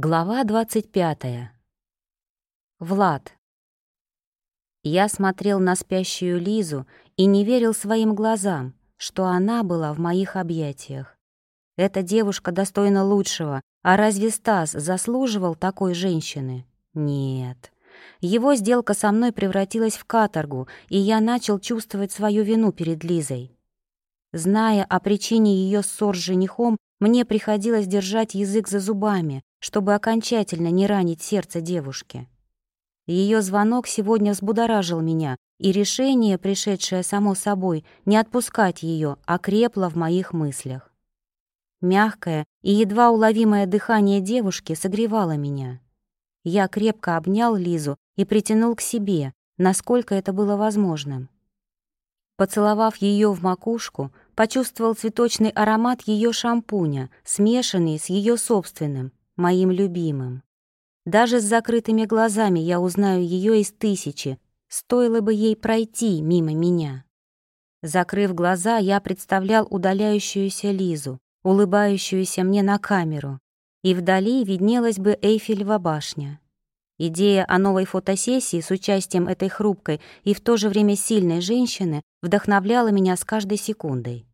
Глава 25. Влад. Я смотрел на спящую Лизу и не верил своим глазам, что она была в моих объятиях. Эта девушка достойна лучшего, а разве Стас заслуживал такой женщины? Нет. Его сделка со мной превратилась в каторгу, и я начал чувствовать свою вину перед Лизой. Зная о причине ее ссор с женихом, мне приходилось держать язык за зубами, чтобы окончательно не ранить сердце девушки. Ее звонок сегодня взбудоражил меня, и решение, пришедшее само собой, не отпускать ее, окрепло в моих мыслях. Мягкое и едва уловимое дыхание девушки согревало меня. Я крепко обнял Лизу и притянул к себе, насколько это было возможным. Поцеловав ее в макушку, почувствовал цветочный аромат ее шампуня, смешанный с ее собственным, моим любимым. Даже с закрытыми глазами я узнаю ее из тысячи, стоило бы ей пройти мимо меня. Закрыв глаза, я представлял удаляющуюся Лизу, улыбающуюся мне на камеру, и вдали виднелась бы Эйфелева башня. Идея о новой фотосессии с участием этой хрупкой и в то же время сильной женщины вдохновляла меня с каждой секундой.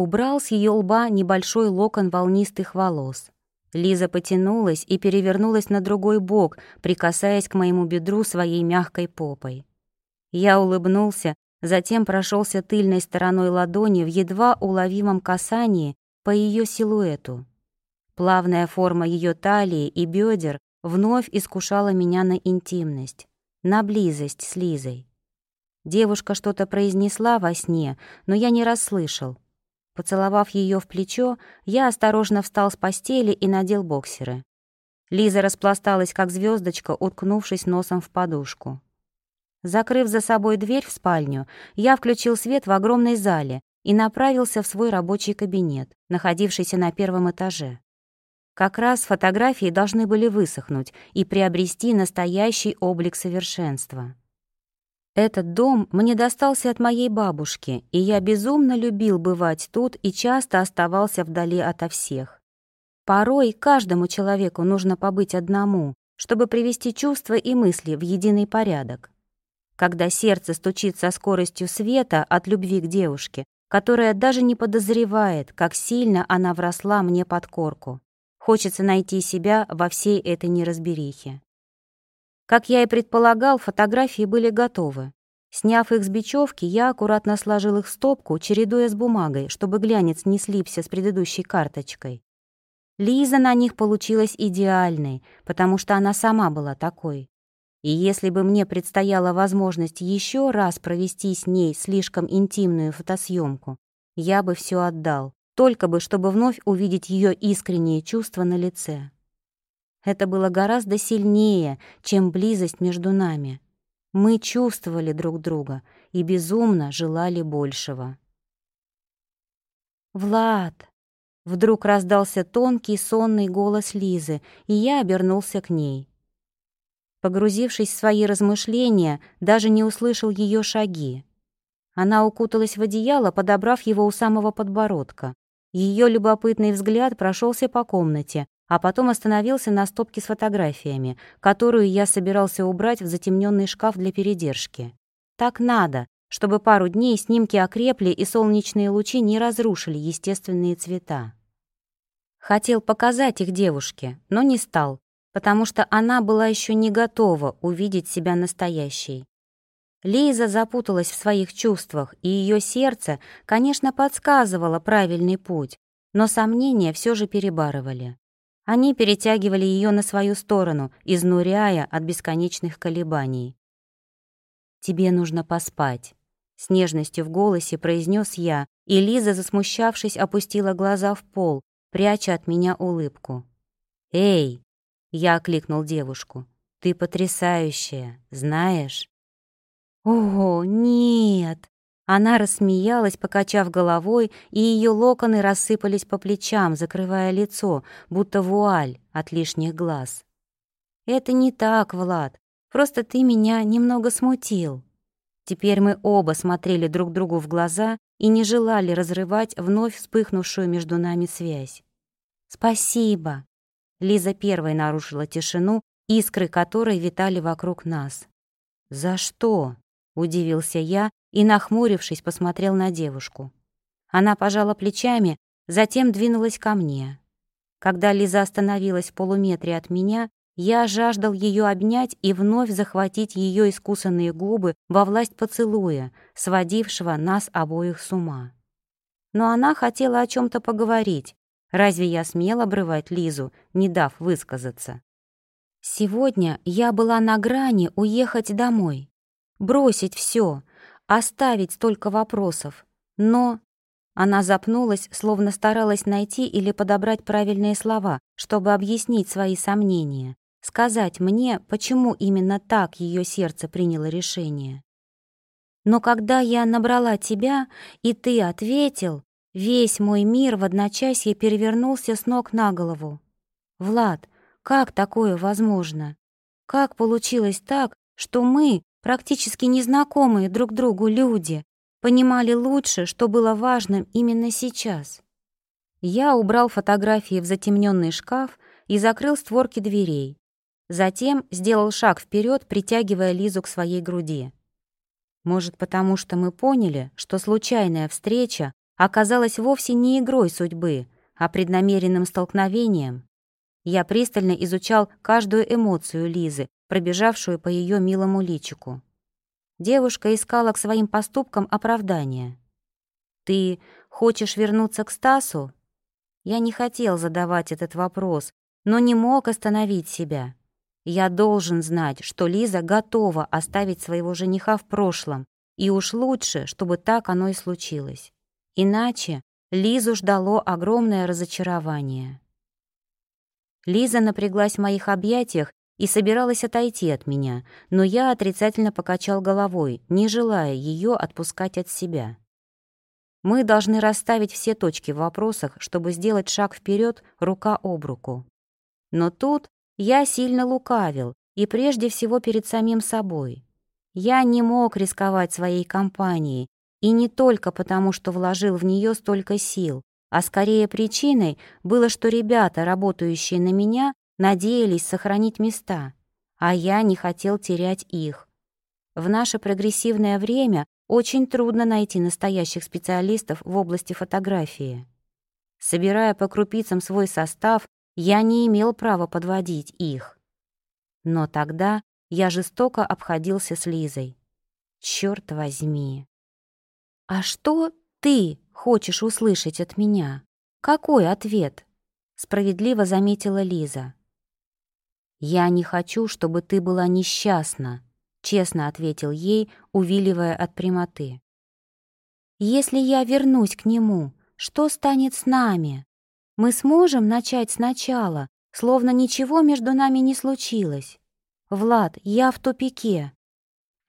Убрал с ее лба небольшой локон волнистых волос. Лиза потянулась и перевернулась на другой бок, прикасаясь к моему бедру своей мягкой попой. Я улыбнулся, затем прошелся тыльной стороной ладони в едва уловимом касании по ее силуэту. Плавная форма ее талии и бедер вновь искушала меня на интимность, на близость с Лизой. Девушка что-то произнесла во сне, но я не расслышал. Поцеловав ее в плечо, я осторожно встал с постели и надел боксеры. Лиза распласталась, как звездочка, уткнувшись носом в подушку. Закрыв за собой дверь в спальню, я включил свет в огромной зале и направился в свой рабочий кабинет, находившийся на первом этаже. Как раз фотографии должны были высохнуть и приобрести настоящий облик совершенства. Этот дом мне достался от моей бабушки, и я безумно любил бывать тут и часто оставался вдали ото всех. Порой каждому человеку нужно побыть одному, чтобы привести чувства и мысли в единый порядок. Когда сердце стучит со скоростью света от любви к девушке, которая даже не подозревает, как сильно она вросла мне под корку. Хочется найти себя во всей этой неразберихе. Как я и предполагал, фотографии были готовы. Сняв их с бечевки, я аккуратно сложил их в стопку, чередуя с бумагой, чтобы глянец не слипся с предыдущей карточкой. Лиза на них получилась идеальной, потому что она сама была такой. И если бы мне предстояла возможность еще раз провести с ней слишком интимную фотосъемку, я бы все отдал только бы, чтобы вновь увидеть ее искренние чувства на лице. Это было гораздо сильнее, чем близость между нами. Мы чувствовали друг друга и безумно желали большего. «Влад!» Вдруг раздался тонкий сонный голос Лизы, и я обернулся к ней. Погрузившись в свои размышления, даже не услышал ее шаги. Она укуталась в одеяло, подобрав его у самого подбородка. Ее любопытный взгляд прошелся по комнате, а потом остановился на стопке с фотографиями, которую я собирался убрать в затемненный шкаф для передержки. Так надо, чтобы пару дней снимки окрепли и солнечные лучи не разрушили естественные цвета. Хотел показать их девушке, но не стал, потому что она была еще не готова увидеть себя настоящей. Лиза запуталась в своих чувствах, и ее сердце, конечно, подсказывало правильный путь, но сомнения все же перебарывали. Они перетягивали ее на свою сторону, изнуряя от бесконечных колебаний. «Тебе нужно поспать», — с нежностью в голосе произнес я, и Лиза, засмущавшись, опустила глаза в пол, пряча от меня улыбку. «Эй!» — я окликнул девушку. «Ты потрясающая, знаешь?» «О, нет!» Она рассмеялась, покачав головой, и ее локоны рассыпались по плечам, закрывая лицо, будто вуаль от лишних глаз. «Это не так, Влад. Просто ты меня немного смутил». Теперь мы оба смотрели друг другу в глаза и не желали разрывать вновь вспыхнувшую между нами связь. «Спасибо». Лиза первой нарушила тишину, искры которой витали вокруг нас. «За что?» — удивился я и, нахмурившись, посмотрел на девушку. Она пожала плечами, затем двинулась ко мне. Когда Лиза остановилась в полуметре от меня, я жаждал ее обнять и вновь захватить ее искусанные губы во власть поцелуя, сводившего нас обоих с ума. Но она хотела о чем то поговорить. Разве я смел обрывать Лизу, не дав высказаться? Сегодня я была на грани уехать домой, бросить все, оставить столько вопросов. Но она запнулась, словно старалась найти или подобрать правильные слова, чтобы объяснить свои сомнения сказать мне, почему именно так ее сердце приняло решение. Но когда я набрала тебя, и ты ответил, весь мой мир в одночасье перевернулся с ног на голову. Влад, как такое возможно? Как получилось так, что мы, практически незнакомые друг другу люди, понимали лучше, что было важным именно сейчас? Я убрал фотографии в затемненный шкаф и закрыл створки дверей, Затем сделал шаг вперед, притягивая Лизу к своей груди. Может, потому что мы поняли, что случайная встреча оказалась вовсе не игрой судьбы, а преднамеренным столкновением. Я пристально изучал каждую эмоцию Лизы, пробежавшую по ее милому личику. Девушка искала к своим поступкам оправдания. «Ты хочешь вернуться к Стасу?» Я не хотел задавать этот вопрос, но не мог остановить себя. Я должен знать, что Лиза готова оставить своего жениха в прошлом, и уж лучше, чтобы так оно и случилось. Иначе Лизу ждало огромное разочарование. Лиза напряглась в моих объятиях и собиралась отойти от меня, но я отрицательно покачал головой, не желая ее отпускать от себя. Мы должны расставить все точки в вопросах, чтобы сделать шаг вперед рука об руку. Но тут я сильно лукавил, и прежде всего перед самим собой. Я не мог рисковать своей компанией, и не только потому, что вложил в нее столько сил, а скорее причиной было, что ребята, работающие на меня, надеялись сохранить места, а я не хотел терять их. В наше прогрессивное время очень трудно найти настоящих специалистов в области фотографии. Собирая по крупицам свой состав, я не имел права подводить их. Но тогда я жестоко обходился с Лизой. Черт возьми. «А что ты хочешь услышать от меня? Какой ответ?» Справедливо заметила Лиза. «Я не хочу, чтобы ты была несчастна», — честно ответил ей, увиливая от прямоты. «Если я вернусь к нему, что станет с нами?» Мы сможем начать сначала, словно ничего между нами не случилось. Влад, я в тупике.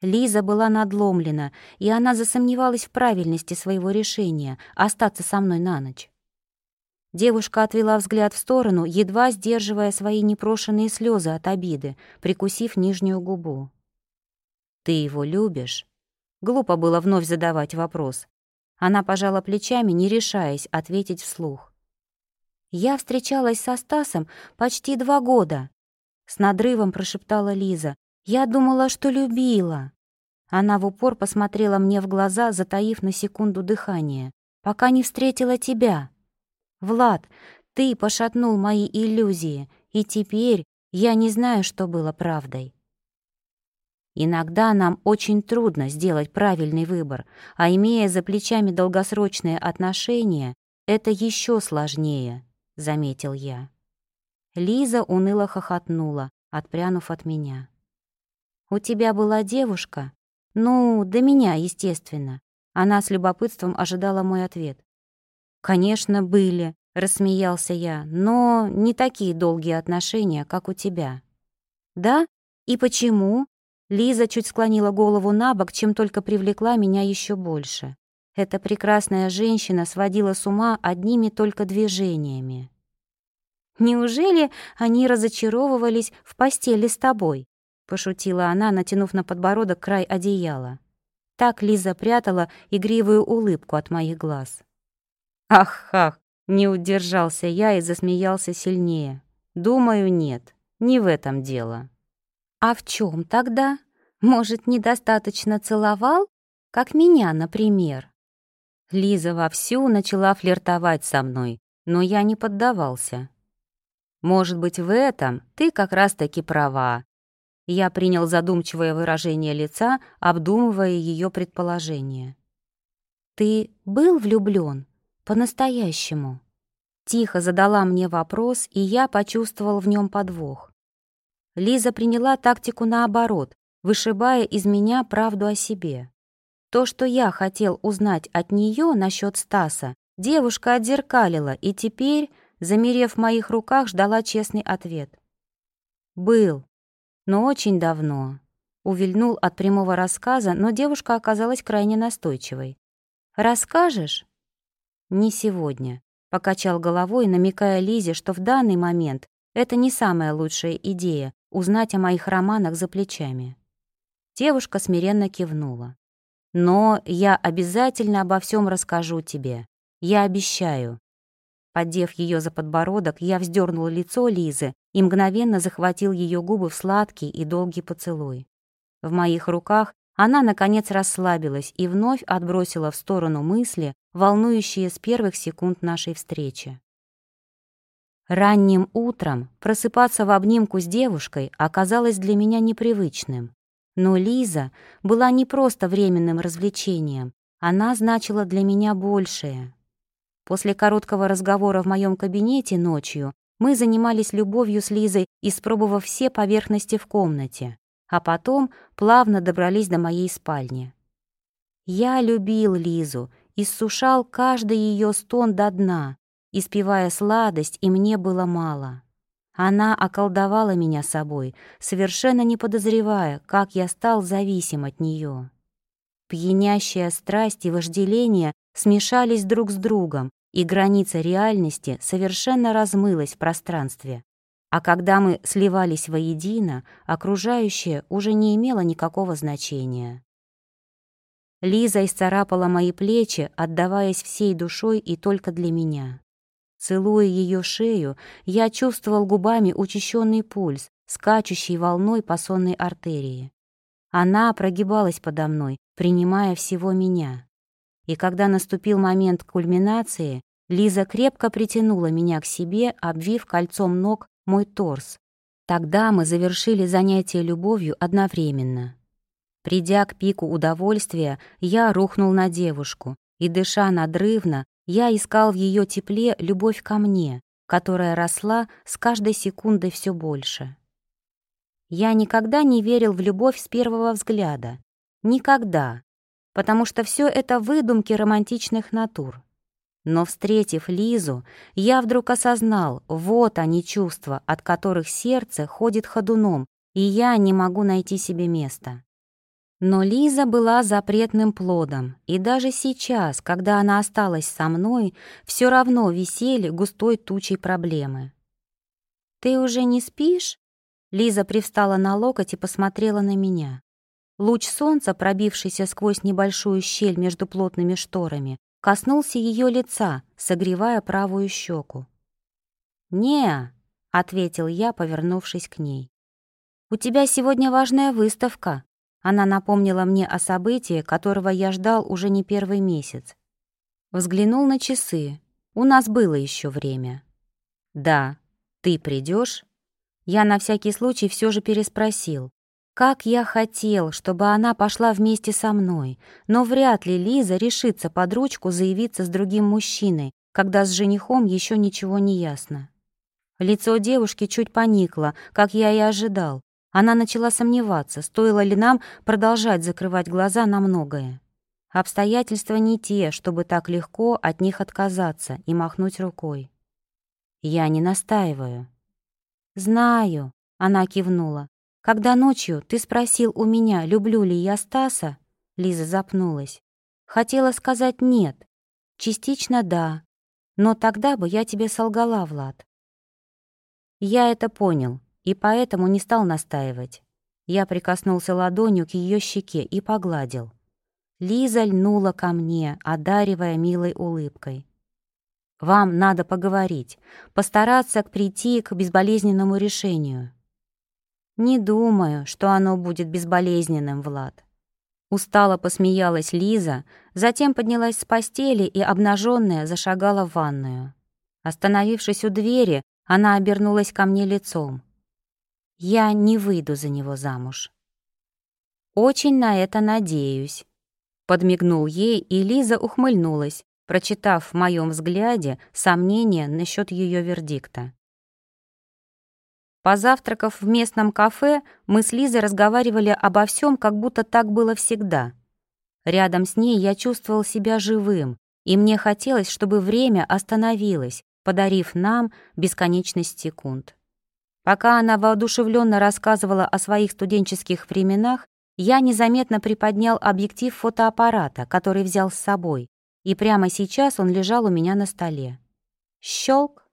Лиза была надломлена, и она засомневалась в правильности своего решения остаться со мной на ночь. Девушка отвела взгляд в сторону, едва сдерживая свои непрошенные слезы от обиды, прикусив нижнюю губу. «Ты его любишь?» Глупо было вновь задавать вопрос. Она пожала плечами, не решаясь ответить вслух. Я встречалась со Стасом почти два года. С надрывом прошептала Лиза. Я думала, что любила. Она в упор посмотрела мне в глаза, затаив на секунду дыхание. Пока не встретила тебя. Влад, ты пошатнул мои иллюзии, и теперь я не знаю, что было правдой. Иногда нам очень трудно сделать правильный выбор, а имея за плечами долгосрочные отношения, это еще сложнее заметил я. Лиза уныло хохотнула, отпрянув от меня. «У тебя была девушка?» «Ну, до меня, естественно». Она с любопытством ожидала мой ответ. «Конечно, были», — рассмеялся я, «но не такие долгие отношения, как у тебя». «Да? И почему?» Лиза чуть склонила голову на бок, чем только привлекла меня еще больше. Эта прекрасная женщина сводила с ума одними только движениями. «Неужели они разочаровывались в постели с тобой?» — пошутила она, натянув на подбородок край одеяла. Так Лиза прятала игривую улыбку от моих глаз. «Ах-ах!» — не удержался я и засмеялся сильнее. Думаю, нет, не в этом дело. А в чем тогда? Может, недостаточно целовал? Как меня, например. Лиза вовсю начала флиртовать со мной, но я не поддавался. Может быть, в этом ты как раз-таки права. Я принял задумчивое выражение лица, обдумывая ее предположение. «Ты был влюблен По-настоящему?» Тихо задала мне вопрос, и я почувствовал в нем подвох. Лиза приняла тактику наоборот, вышибая из меня правду о себе. То, что я хотел узнать от нее насчет Стаса, девушка отзеркалила, и теперь замерев в моих руках, ждала честный ответ. «Был, но очень давно». Увильнул от прямого рассказа, но девушка оказалась крайне настойчивой. «Расскажешь?» «Не сегодня», — покачал головой, намекая Лизе, что в данный момент это не самая лучшая идея — узнать о моих романах за плечами. Девушка смиренно кивнула. «Но я обязательно обо всем расскажу тебе. Я обещаю. Поддев ее за подбородок, я вздернул лицо Лизы и мгновенно захватил ее губы в сладкий и долгий поцелуй. В моих руках она, наконец, расслабилась и вновь отбросила в сторону мысли, волнующие с первых секунд нашей встречи. Ранним утром просыпаться в обнимку с девушкой оказалось для меня непривычным. Но Лиза была не просто временным развлечением, она значила для меня большее. После короткого разговора в моем кабинете ночью мы занимались любовью с Лизой, испробовав все поверхности в комнате, а потом плавно добрались до моей спальни. Я любил Лизу, иссушал каждый ее стон до дна, испевая сладость, и мне было мало. Она околдовала меня собой, совершенно не подозревая, как я стал зависим от нее. Пьянящая страсть и вожделение смешались друг с другом, и граница реальности совершенно размылась в пространстве. А когда мы сливались воедино, окружающее уже не имело никакого значения. Лиза исцарапала мои плечи, отдаваясь всей душой и только для меня. Целуя ее шею, я чувствовал губами учащенный пульс, скачущий волной по сонной артерии. Она прогибалась подо мной, принимая всего меня. И когда наступил момент кульминации, Лиза крепко притянула меня к себе, обвив кольцом ног мой торс. Тогда мы завершили занятие любовью одновременно. Придя к пику удовольствия, я рухнул на девушку, и, дыша надрывно, я искал в ее тепле любовь ко мне, которая росла с каждой секундой все больше. Я никогда не верил в любовь с первого взгляда. Никогда. Потому что все это выдумки романтичных натур. Но, встретив Лизу, я вдруг осознал, вот они чувства, от которых сердце ходит ходуном, и я не могу найти себе места. Но Лиза была запретным плодом, и даже сейчас, когда она осталась со мной, все равно висели густой тучей проблемы. «Ты уже не спишь?» Лиза привстала на локоть и посмотрела на меня. Луч солнца, пробившийся сквозь небольшую щель между плотными шторами, коснулся ее лица, согревая правую щеку. «Не», — ответил я, повернувшись к ней. «У тебя сегодня важная выставка», — она напомнила мне о событии, которого я ждал уже не первый месяц. Взглянул на часы. У нас было еще время. «Да, ты придешь? Я на всякий случай все же переспросил. Как я хотел, чтобы она пошла вместе со мной, но вряд ли Лиза решится под ручку заявиться с другим мужчиной, когда с женихом еще ничего не ясно. Лицо девушки чуть поникло, как я и ожидал. Она начала сомневаться, стоило ли нам продолжать закрывать глаза на многое. Обстоятельства не те, чтобы так легко от них отказаться и махнуть рукой. Я не настаиваю. «Знаю», — она кивнула. «Когда ночью ты спросил у меня, люблю ли я Стаса?» Лиза запнулась. «Хотела сказать нет. Частично да. Но тогда бы я тебе солгала, Влад». Я это понял и поэтому не стал настаивать. Я прикоснулся ладонью к ее щеке и погладил. Лиза льнула ко мне, одаривая милой улыбкой. Вам надо поговорить, постараться прийти к безболезненному решению». «Не думаю, что оно будет безболезненным, Влад». Устало посмеялась Лиза, затем поднялась с постели и, обнаженная, зашагала в ванную. Остановившись у двери, она обернулась ко мне лицом. «Я не выйду за него замуж». «Очень на это надеюсь», — подмигнул ей, и Лиза ухмыльнулась, прочитав в моем взгляде сомнения насчет ее вердикта. Позавтракав в местном кафе, мы с Лизой разговаривали обо всем, как будто так было всегда. Рядом с ней я чувствовал себя живым, и мне хотелось, чтобы время остановилось, подарив нам бесконечность секунд. Пока она воодушевленно рассказывала о своих студенческих временах, я незаметно приподнял объектив фотоаппарата, который взял с собой, и прямо сейчас он лежал у меня на столе. Щелк!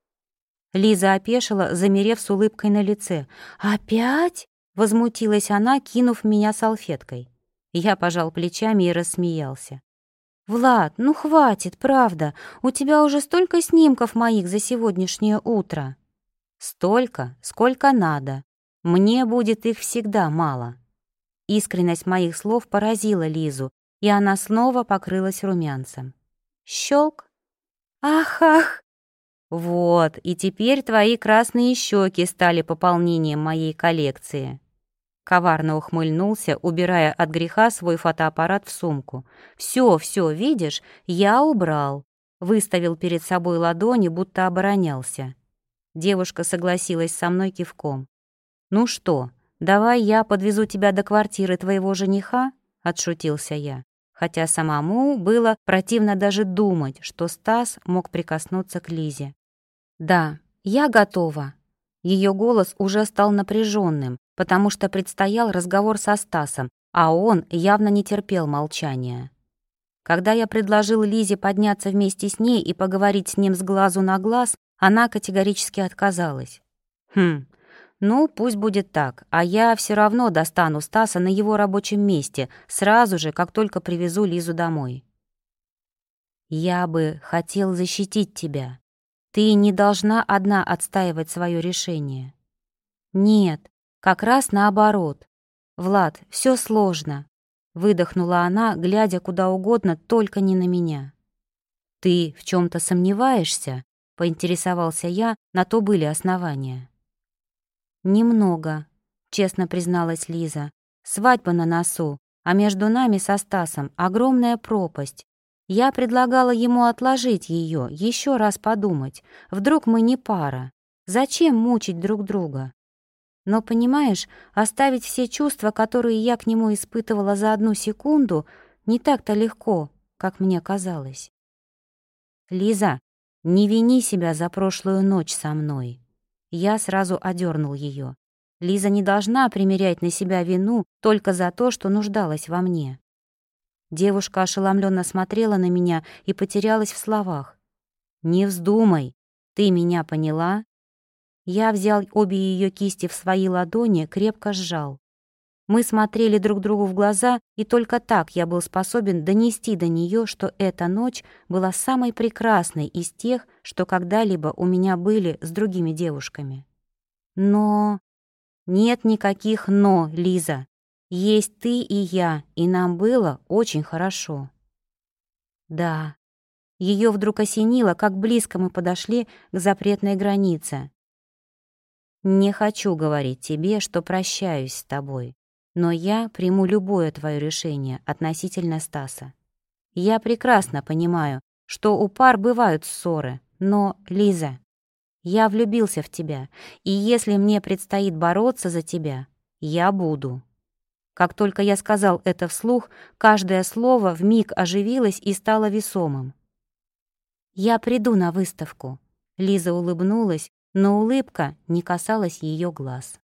Лиза опешила, замерев с улыбкой на лице. «Опять?» — возмутилась она, кинув меня салфеткой. Я пожал плечами и рассмеялся. «Влад, ну хватит, правда. У тебя уже столько снимков моих за сегодняшнее утро». «Столько, сколько надо. Мне будет их всегда мало». Искренность моих слов поразила Лизу, и она снова покрылась румянцем. Щелк. «Ах-ах!» «Вот, и теперь твои красные щеки стали пополнением моей коллекции». Коварно ухмыльнулся, убирая от греха свой фотоаппарат в сумку. «Все, все, видишь, я убрал». Выставил перед собой ладони, будто оборонялся. Девушка согласилась со мной кивком. «Ну что, давай я подвезу тебя до квартиры твоего жениха?» — отшутился я хотя самому было противно даже думать, что Стас мог прикоснуться к Лизе. «Да, я готова». Ее голос уже стал напряженным, потому что предстоял разговор со Стасом, а он явно не терпел молчания. Когда я предложил Лизе подняться вместе с ней и поговорить с ним с глазу на глаз, она категорически отказалась. «Хм, ну, пусть будет так, а я все равно достану Стаса на его рабочем месте, сразу же, как только привезу Лизу домой. Я бы хотел защитить тебя. Ты не должна одна отстаивать свое решение. Нет, как раз наоборот. Влад, все сложно. Выдохнула она, глядя куда угодно, только не на меня. Ты в чем-то сомневаешься? Поинтересовался я, на то были основания. «Немного», — честно призналась Лиза. «Свадьба на носу, а между нами со Стасом огромная пропасть. Я предлагала ему отложить ее, еще раз подумать. Вдруг мы не пара. Зачем мучить друг друга? Но, понимаешь, оставить все чувства, которые я к нему испытывала за одну секунду, не так-то легко, как мне казалось. Лиза, не вини себя за прошлую ночь со мной. Я сразу одернул ее. Лиза не должна примерять на себя вину только за то, что нуждалась во мне. Девушка ошеломленно смотрела на меня и потерялась в словах. «Не вздумай, ты меня поняла?» Я взял обе ее кисти в свои ладони, крепко сжал. Мы смотрели друг другу в глаза, и только так я был способен донести до нее, что эта ночь была самой прекрасной из тех, что когда-либо у меня были с другими девушками. Но... Нет никаких «но», Лиза. Есть ты и я, и нам было очень хорошо. Да. Ее вдруг осенило, как близко мы подошли к запретной границе. Не хочу говорить тебе, что прощаюсь с тобой но я приму любое твое решение относительно Стаса. Я прекрасно понимаю, что у пар бывают ссоры, но, Лиза, я влюбился в тебя, и если мне предстоит бороться за тебя, я буду. Как только я сказал это вслух, каждое слово вмиг оживилось и стало весомым. «Я приду на выставку», — Лиза улыбнулась, но улыбка не касалась ее глаз.